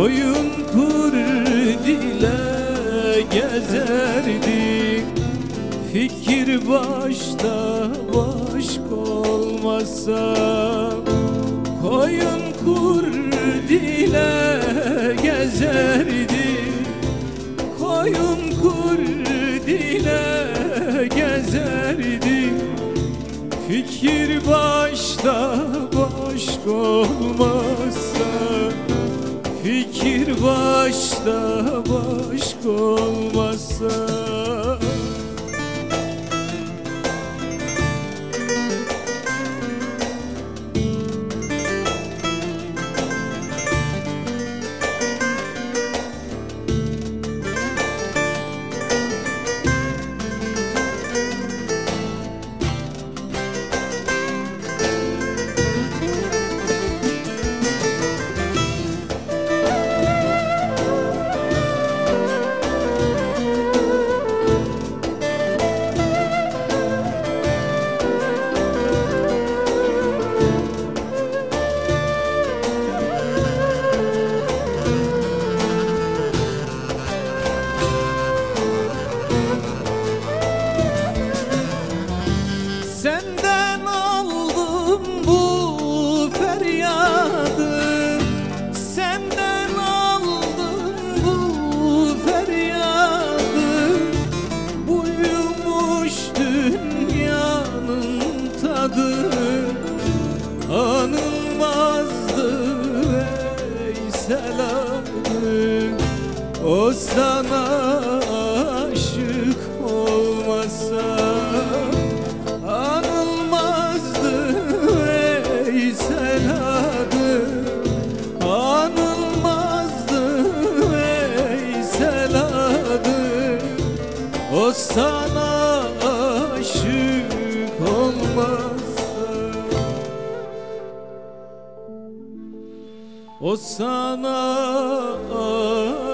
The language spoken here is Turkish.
Koyun kurdile gezerdik Fikir başta başka olmasa Koyun kurdile gezerdik Koyun kurdile gezerdik Fikir başta başka olmazsa Fikir başta başka olmazsa tadı Anılmazdı. Veysel adı O sana aşık olmasa Anılmazdı. Veysel adı Anılmazdı. Veysel adı O sana O sana ağır